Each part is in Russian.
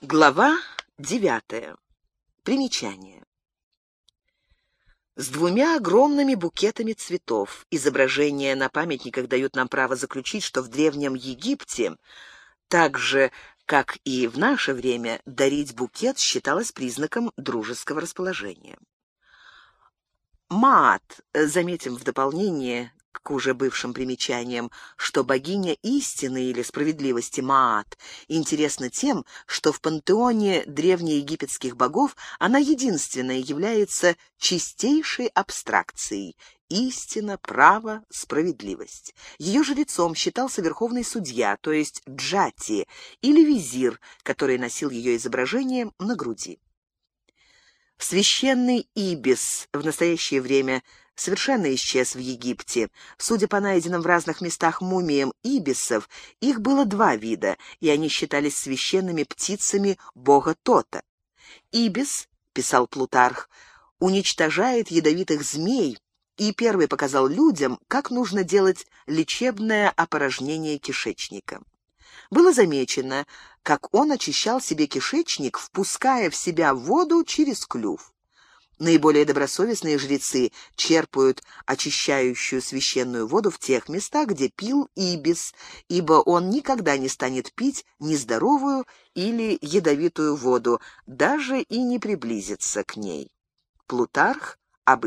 Глава девятая. Примечание. С двумя огромными букетами цветов. Изображения на памятниках дают нам право заключить, что в Древнем Египте, так же, как и в наше время, дарить букет считалось признаком дружеского расположения. Маат, заметим в дополнение к уже бывшим примечаниям, что богиня истины или справедливости Маат интересна тем, что в пантеоне древнеегипетских богов она единственная является чистейшей абстракцией – истина, право, справедливость. Ее жрецом считался верховный судья, то есть джати, или визир, который носил ее изображение на груди. Священный ибис в настоящее время – совершенно исчез в Египте. Судя по найденным в разных местах мумиям ибисов, их было два вида, и они считались священными птицами бога Тота. Ибис, писал Плутарх, уничтожает ядовитых змей и первый показал людям, как нужно делать лечебное опорожнение кишечника. Было замечено, как он очищал себе кишечник, впуская в себя воду через клюв. Наиболее добросовестные жрецы черпают очищающую священную воду в тех местах, где пил ибис, ибо он никогда не станет пить нездоровую или ядовитую воду, даже и не приблизится к ней. Плутарх об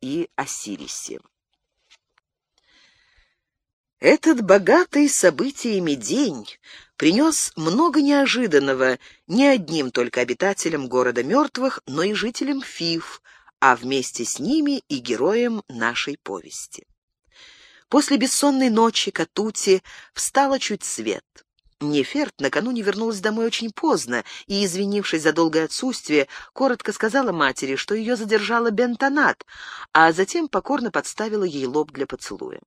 и Осирисе. Этот богатый событиями день принес много неожиданного не одним только обитателям города мертвых, но и жителям Фиф, а вместе с ними и героям нашей повести. После бессонной ночи Катути встала чуть свет. Неферт накануне вернулась домой очень поздно и, извинившись за долгое отсутствие, коротко сказала матери, что ее задержала Бентонат, а затем покорно подставила ей лоб для поцелуя.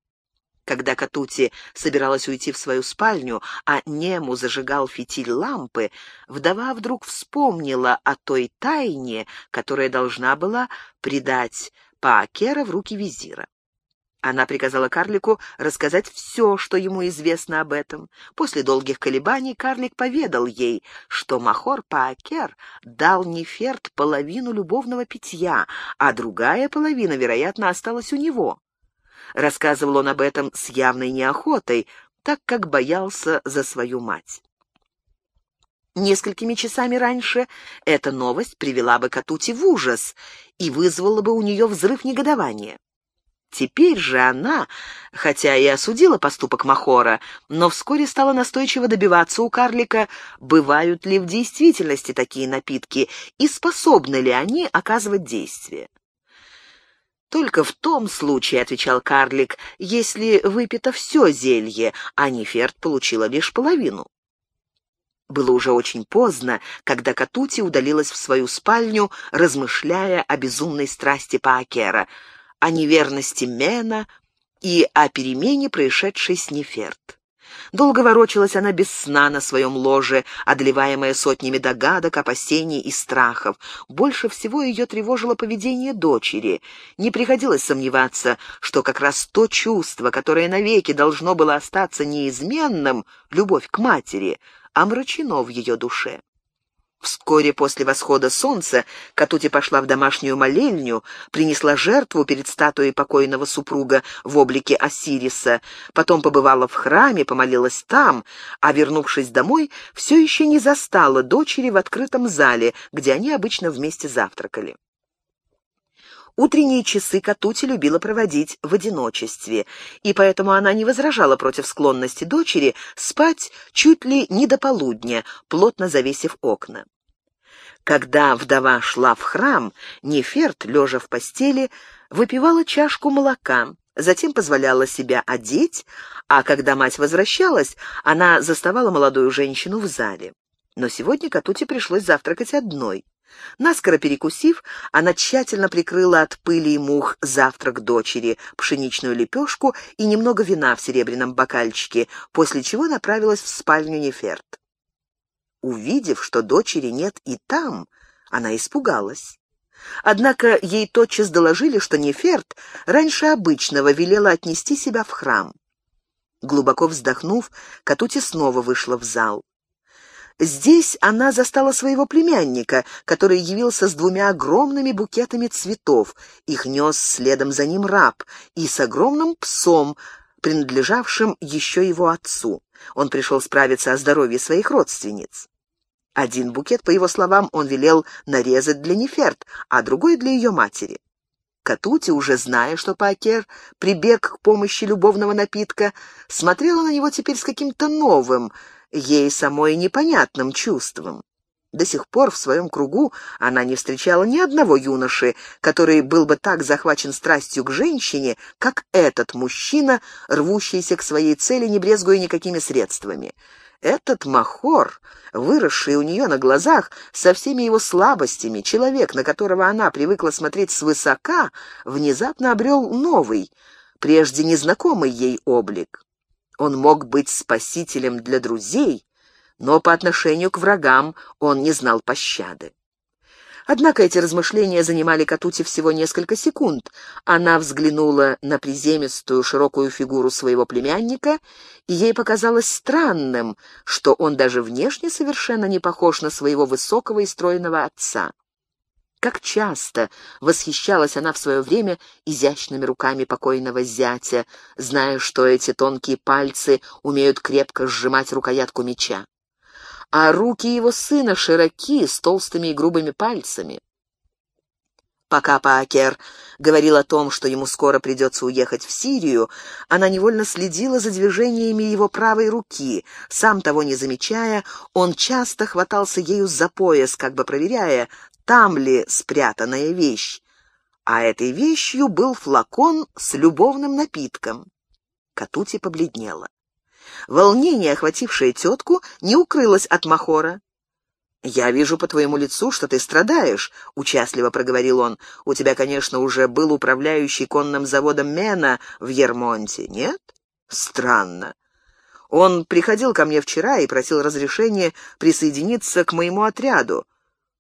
Когда Катути собиралась уйти в свою спальню, а Нему зажигал фитиль лампы, вдова вдруг вспомнила о той тайне, которая должна была предать Паакера в руки визира. Она приказала карлику рассказать все, что ему известно об этом. После долгих колебаний карлик поведал ей, что Махор Паакер дал Неферт половину любовного питья, а другая половина, вероятно, осталась у него. Рассказывал он об этом с явной неохотой, так как боялся за свою мать. Несколькими часами раньше эта новость привела бы Катути в ужас и вызвала бы у нее взрыв негодования. Теперь же она, хотя и осудила поступок Махора, но вскоре стала настойчиво добиваться у карлика, бывают ли в действительности такие напитки и способны ли они оказывать действие. «Только в том случае, — отвечал карлик, — если выпито все зелье, а Неферт получила лишь половину». Было уже очень поздно, когда Катути удалилась в свою спальню, размышляя о безумной страсти Паакера, о неверности Мена и о перемене, происшедшей с Неферт. Долго ворочалась она без сна на своем ложе, одолеваемая сотнями догадок, опасений и страхов. Больше всего ее тревожило поведение дочери. Не приходилось сомневаться, что как раз то чувство, которое навеки должно было остаться неизменным, любовь к матери, омрачено в ее душе. Вскоре после восхода солнца Катути пошла в домашнюю молельню, принесла жертву перед статуей покойного супруга в облике Осириса, потом побывала в храме, помолилась там, а, вернувшись домой, все еще не застала дочери в открытом зале, где они обычно вместе завтракали. Утренние часы Катути любила проводить в одиночестве, и поэтому она не возражала против склонности дочери спать чуть ли не до полудня, плотно завесив окна. Когда вдова шла в храм, Неферт, лежа в постели, выпивала чашку молока, затем позволяла себя одеть, а когда мать возвращалась, она заставала молодую женщину в зале. Но сегодня Катуте пришлось завтракать одной. Наскоро перекусив, она тщательно прикрыла от пыли и мух завтрак дочери, пшеничную лепешку и немного вина в серебряном бокальчике, после чего направилась в спальню Неферт. Увидев, что дочери нет и там, она испугалась. Однако ей тотчас доложили, что Неферт раньше обычного велела отнести себя в храм. Глубоко вздохнув, Катути снова вышла в зал. Здесь она застала своего племянника, который явился с двумя огромными букетами цветов. Их нес следом за ним раб и с огромным псом, принадлежавшим еще его отцу. Он пришел справиться о здоровье своих родственниц. Один букет, по его словам, он велел нарезать для Неферт, а другой для ее матери. Катути, уже зная, что Пакер прибег к помощи любовного напитка, смотрела на него теперь с каким-то новым, ей самой непонятным чувством. До сих пор в своем кругу она не встречала ни одного юноши, который был бы так захвачен страстью к женщине, как этот мужчина, рвущийся к своей цели, не брезгуя никакими средствами. Этот Махор, выросший у нее на глазах, со всеми его слабостями, человек, на которого она привыкла смотреть свысока, внезапно обрел новый, прежде незнакомый ей облик. Он мог быть спасителем для друзей, но по отношению к врагам он не знал пощады. Однако эти размышления занимали Катути всего несколько секунд. Она взглянула на приземистую широкую фигуру своего племянника, и ей показалось странным, что он даже внешне совершенно не похож на своего высокого и стройного отца. Как часто восхищалась она в свое время изящными руками покойного зятя, зная, что эти тонкие пальцы умеют крепко сжимать рукоятку меча а руки его сына широки, с толстыми и грубыми пальцами. Пока Паакер говорил о том, что ему скоро придется уехать в Сирию, она невольно следила за движениями его правой руки. Сам того не замечая, он часто хватался ею за пояс, как бы проверяя, там ли спрятанная вещь. А этой вещью был флакон с любовным напитком. Катути побледнела. Волнение, охватившее тетку, не укрылось от Махора. «Я вижу по твоему лицу, что ты страдаешь», — участливо проговорил он. «У тебя, конечно, уже был управляющий конным заводом Мена в Ермонте, нет? Странно. Он приходил ко мне вчера и просил разрешения присоединиться к моему отряду.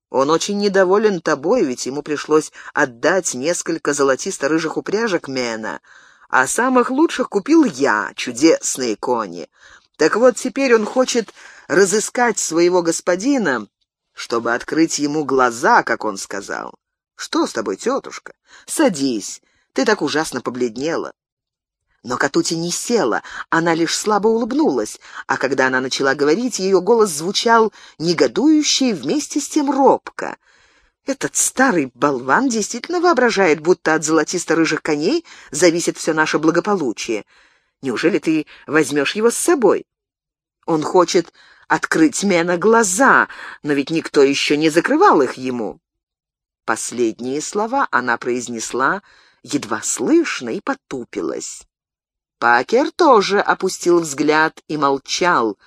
Он очень недоволен тобой, ведь ему пришлось отдать несколько золотисто-рыжих упряжек Мена а самых лучших купил я, чудесные кони. Так вот, теперь он хочет разыскать своего господина, чтобы открыть ему глаза, как он сказал. Что с тобой, тетушка? Садись, ты так ужасно побледнела. Но Катути не села, она лишь слабо улыбнулась, а когда она начала говорить, ее голос звучал негодующе и вместе с тем робко. Этот старый болван действительно воображает, будто от золотисто-рыжих коней зависит все наше благополучие. Неужели ты возьмешь его с собой? Он хочет открыть Мена глаза, но ведь никто еще не закрывал их ему. Последние слова она произнесла едва слышно и потупилась. Пакер тоже опустил взгляд и молчал,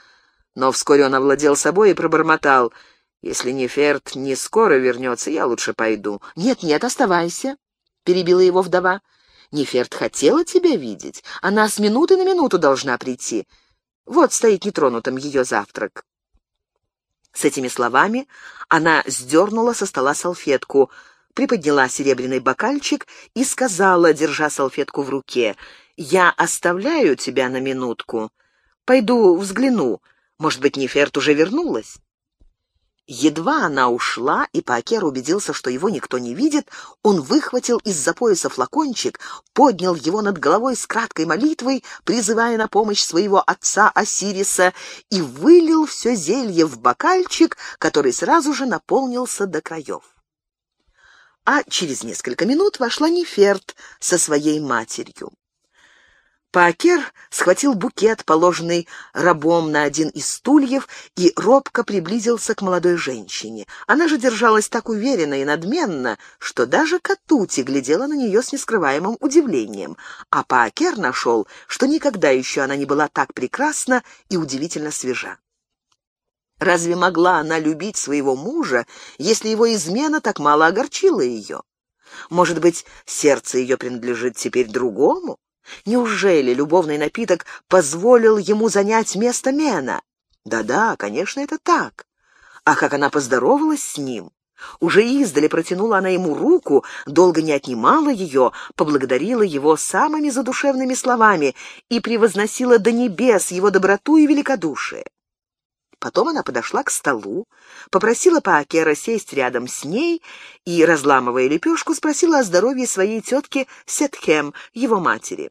но вскоре он овладел собой и пробормотал — если Неферт не скоро вернется, я лучше пойду. Нет-нет, оставайся, — перебила его вдова. Неферт хотела тебя видеть. Она с минуты на минуту должна прийти. Вот стоит нетронутым ее завтрак. С этими словами она сдернула со стола салфетку, приподняла серебряный бокальчик и сказала, держа салфетку в руке, «Я оставляю тебя на минутку. Пойду взгляну. Может быть, Неферт уже вернулась?» Едва она ушла, и Пакер убедился, что его никто не видит, он выхватил из-за пояса флакончик, поднял его над головой с краткой молитвой, призывая на помощь своего отца Осириса, и вылил все зелье в бокальчик, который сразу же наполнился до краев. А через несколько минут вошла Неферт со своей матерью. Пакер схватил букет, положенный рабом на один из стульев, и робко приблизился к молодой женщине. Она же держалась так уверенно и надменно, что даже Катути глядела на нее с нескрываемым удивлением. А Пакер нашел, что никогда еще она не была так прекрасна и удивительно свежа. Разве могла она любить своего мужа, если его измена так мало огорчила ее? Может быть, сердце ее принадлежит теперь другому? Неужели любовный напиток позволил ему занять место Мена? Да-да, конечно, это так. А как она поздоровалась с ним? Уже издали протянула она ему руку, долго не отнимала ее, поблагодарила его самыми задушевными словами и превозносила до небес его доброту и великодушие. Потом она подошла к столу, попросила Паакера сесть рядом с ней и, разламывая лепешку, спросила о здоровье своей тетки Сетхем, его матери.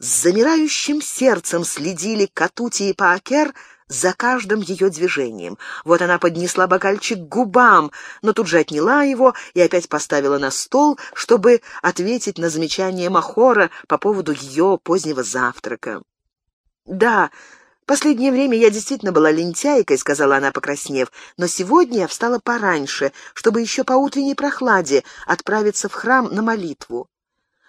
С замирающим сердцем следили Катути и Паакер за каждым ее движением. Вот она поднесла бокальчик к губам, но тут же отняла его и опять поставила на стол, чтобы ответить на замечание Махора по поводу ее позднего завтрака. «Да, последнее время я действительно была лентяйкой», — сказала она, покраснев, «но сегодня я встала пораньше, чтобы еще по утренней прохладе отправиться в храм на молитву.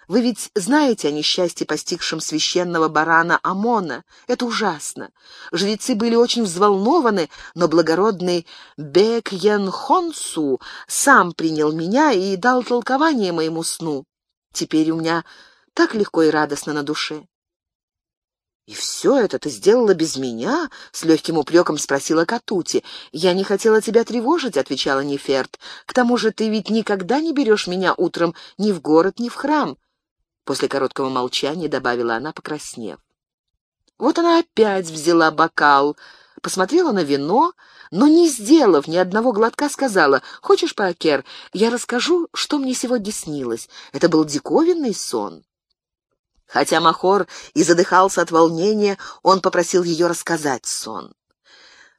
Вы ведь знаете о несчастье, постигшем священного барана Амона. Это ужасно. Жрецы были очень взволнованы, но благородный Бек Ян Хонсу сам принял меня и дал толкование моему сну. Теперь у меня так легко и радостно на душе. «И все это ты сделала без меня?» — с легким упреком спросила Катути. «Я не хотела тебя тревожить», — отвечала Неферт. «К тому же ты ведь никогда не берешь меня утром ни в город, ни в храм. После короткого молчания добавила она, покраснев. Вот она опять взяла бокал, посмотрела на вино, но, не сделав ни одного глотка, сказала, «Хочешь, Паакер, я расскажу, что мне сегодня снилось. Это был диковинный сон». Хотя Махор и задыхался от волнения, он попросил ее рассказать сон.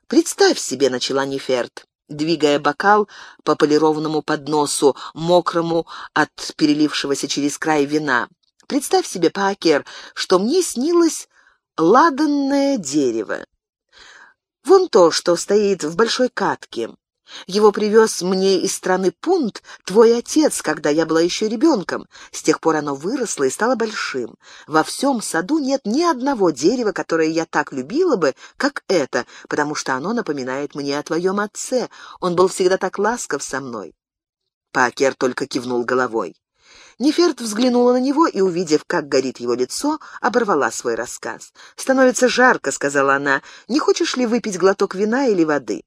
«Представь себе», — начала Неферт, двигая бокал по полированному подносу, мокрому от перелившегося через край вина. Представь себе, Пакер, что мне снилось ладанное дерево. Вон то, что стоит в большой катке. Его привез мне из страны Пунт твой отец, когда я была еще ребенком. С тех пор оно выросло и стало большим. Во всем саду нет ни одного дерева, которое я так любила бы, как это, потому что оно напоминает мне о твоем отце. Он был всегда так ласков со мной. Пакер только кивнул головой. Неферт взглянула на него и, увидев, как горит его лицо, оборвала свой рассказ. «Становится жарко», — сказала она. «Не хочешь ли выпить глоток вина или воды?»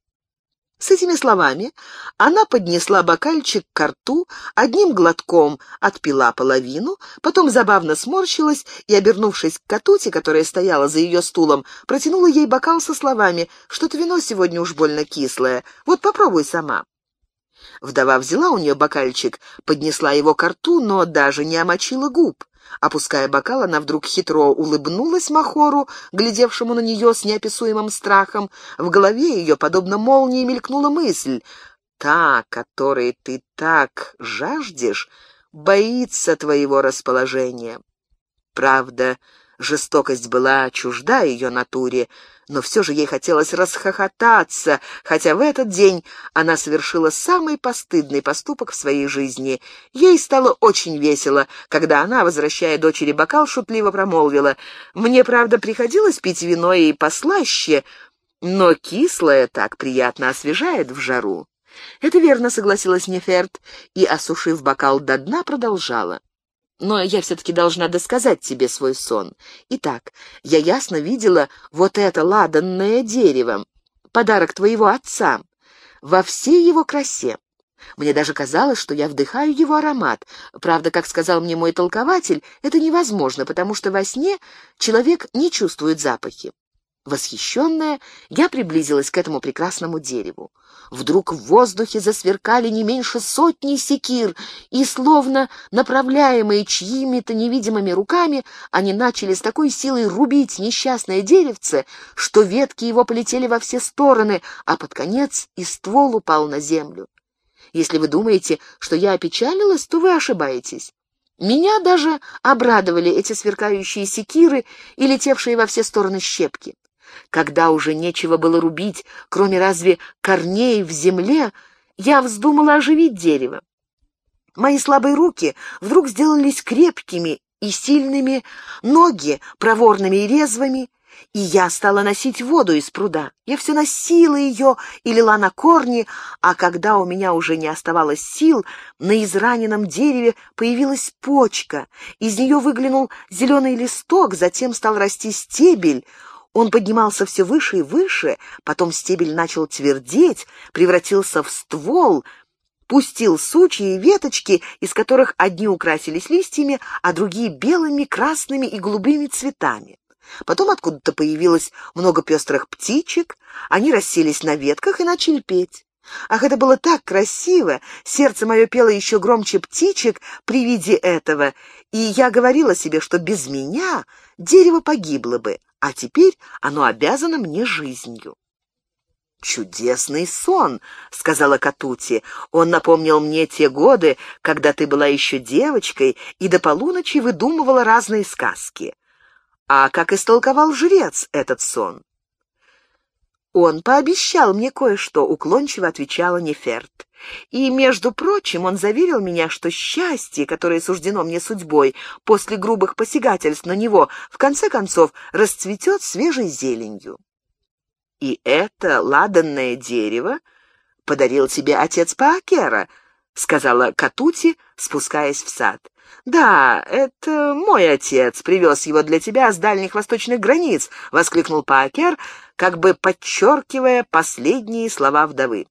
С этими словами она поднесла бокальчик к рту, одним глотком отпила половину, потом забавно сморщилась и, обернувшись к Катуте, которая стояла за ее стулом, протянула ей бокал со словами «Что-то вино сегодня уж больно кислое. Вот попробуй сама». Вдова взяла у нее бокальчик, поднесла его к рту, но даже не омочила губ. Опуская бокал, она вдруг хитро улыбнулась Махору, глядевшему на нее с неописуемым страхом. В голове ее, подобно молнии, мелькнула мысль. «Та, которой ты так жаждешь, боится твоего расположения». Правда, жестокость была чужда ее натуре, но все же ей хотелось расхохотаться, хотя в этот день она совершила самый постыдный поступок в своей жизни. Ей стало очень весело, когда она, возвращая дочери бокал, шутливо промолвила, «Мне, правда, приходилось пить вино и послаще, но кислое так приятно освежает в жару». «Это верно», — согласилась Неферт, и, осушив бокал до дна, продолжала. Но я все-таки должна досказать тебе свой сон. Итак, я ясно видела вот это ладанное дерево, подарок твоего отца, во всей его красе. Мне даже казалось, что я вдыхаю его аромат. Правда, как сказал мне мой толкователь, это невозможно, потому что во сне человек не чувствует запахи. Восхищенная, я приблизилась к этому прекрасному дереву. Вдруг в воздухе засверкали не меньше сотни секир, и, словно направляемые чьими-то невидимыми руками, они начали с такой силой рубить несчастное деревце, что ветки его полетели во все стороны, а под конец и ствол упал на землю. Если вы думаете, что я опечалилась, то вы ошибаетесь. Меня даже обрадовали эти сверкающие секиры и летевшие во все стороны щепки. Когда уже нечего было рубить, кроме разве корней в земле, я вздумала оживить дерево. Мои слабые руки вдруг сделались крепкими и сильными, ноги проворными и резвыми, и я стала носить воду из пруда. Я все носила ее и лила на корни, а когда у меня уже не оставалось сил, на израненном дереве появилась почка. Из нее выглянул зеленый листок, затем стал расти стебель — он поднимался все выше и выше, потом стебель начал твердеть, превратился в ствол, пустил сучья и веточки, из которых одни украсились листьями, а другие белыми, красными и голубыми цветами. Потом откуда-то появилось много пестрых птичек, они расселись на ветках и начали петь. Ах, это было так красиво! Сердце мое пело еще громче птичек при виде этого, и я говорила себе, что без меня дерево погибло бы, а теперь оно обязано мне жизнью. «Чудесный сон», — сказала Катути. «Он напомнил мне те годы, когда ты была еще девочкой и до полуночи выдумывала разные сказки. А как истолковал жрец этот сон?» «Он пообещал мне кое-что», — уклончиво отвечала Неферт. «И, между прочим, он заверил меня, что счастье, которое суждено мне судьбой, после грубых посягательств на него, в конце концов расцветет свежей зеленью». «И это ладанное дерево подарил тебе отец Паакера», — сказала Катути, спускаясь в сад. «Да, это мой отец привез его для тебя с дальних восточных границ», — воскликнул Паакер, как бы подчеркивая последние слова вдовы.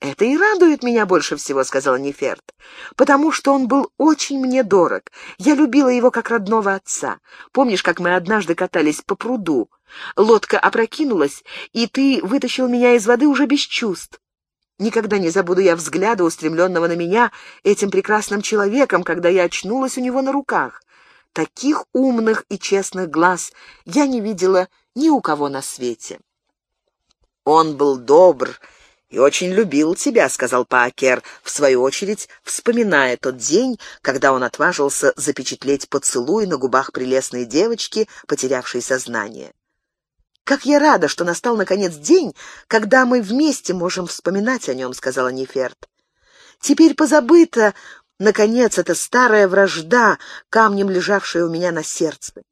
«Это и радует меня больше всего», — сказала Неферт, «потому что он был очень мне дорог. Я любила его как родного отца. Помнишь, как мы однажды катались по пруду? Лодка опрокинулась, и ты вытащил меня из воды уже без чувств. Никогда не забуду я взгляда, устремленного на меня этим прекрасным человеком, когда я очнулась у него на руках. Таких умных и честных глаз я не видела ни у кого на свете. «Он был добр и очень любил тебя», — сказал Паакер, в свою очередь вспоминая тот день, когда он отважился запечатлеть поцелуй на губах прелестной девочки, потерявшей сознание. «Как я рада, что настал, наконец, день, когда мы вместе можем вспоминать о нем», — сказала Неферт. «Теперь позабыта, наконец, эта старая вражда, камнем лежавшая у меня на сердце.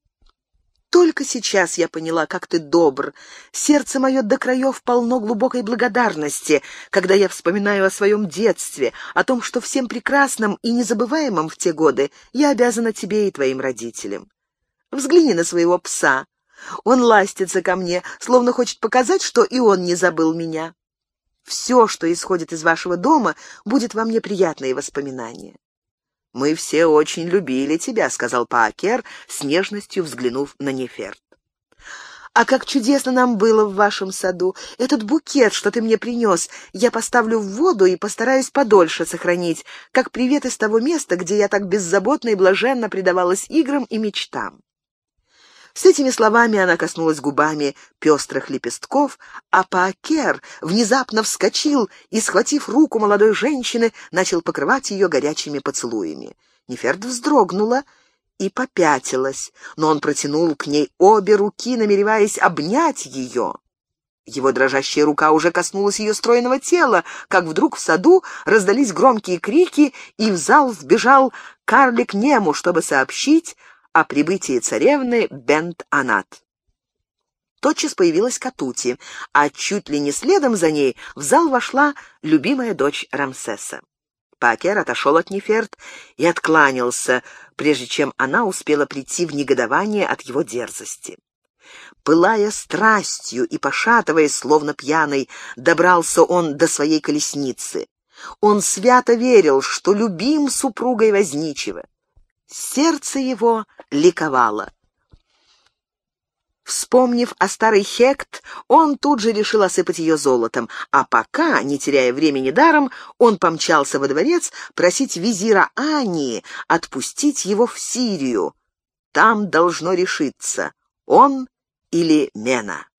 Только сейчас я поняла, как ты добр. Сердце мое до краев полно глубокой благодарности, когда я вспоминаю о своем детстве, о том, что всем прекрасным и незабываемым в те годы я обязана тебе и твоим родителям. Взгляни на своего пса. Он ластится ко мне, словно хочет показать, что и он не забыл меня. Все, что исходит из вашего дома, будет во мне приятные воспоминания. «Мы все очень любили тебя», — сказал Паакер, с нежностью взглянув на Неферт. «А как чудесно нам было в вашем саду! Этот букет, что ты мне принес, я поставлю в воду и постараюсь подольше сохранить, как привет из того места, где я так беззаботно и блаженно предавалась играм и мечтам». С этими словами она коснулась губами пестрых лепестков, а Паакер внезапно вскочил и, схватив руку молодой женщины, начал покрывать ее горячими поцелуями. Неферт вздрогнула и попятилась, но он протянул к ней обе руки, намереваясь обнять ее. Его дрожащая рука уже коснулась ее стройного тела, как вдруг в саду раздались громкие крики, и в зал вбежал карлик Нему, чтобы сообщить о прибытии царевны Бент-Анат. Тотчас появилась Катути, а чуть ли не следом за ней в зал вошла любимая дочь Рамсеса. Пакер отошел от Неферт и откланялся, прежде чем она успела прийти в негодование от его дерзости. Пылая страстью и пошатываясь, словно пьяный, добрался он до своей колесницы. Он свято верил, что любим супругой возничего. Сердце его ликовало. Вспомнив о старой Хект, он тут же решил осыпать ее золотом, а пока, не теряя времени даром, он помчался во дворец просить визира Ании отпустить его в Сирию. Там должно решиться, он или Мена.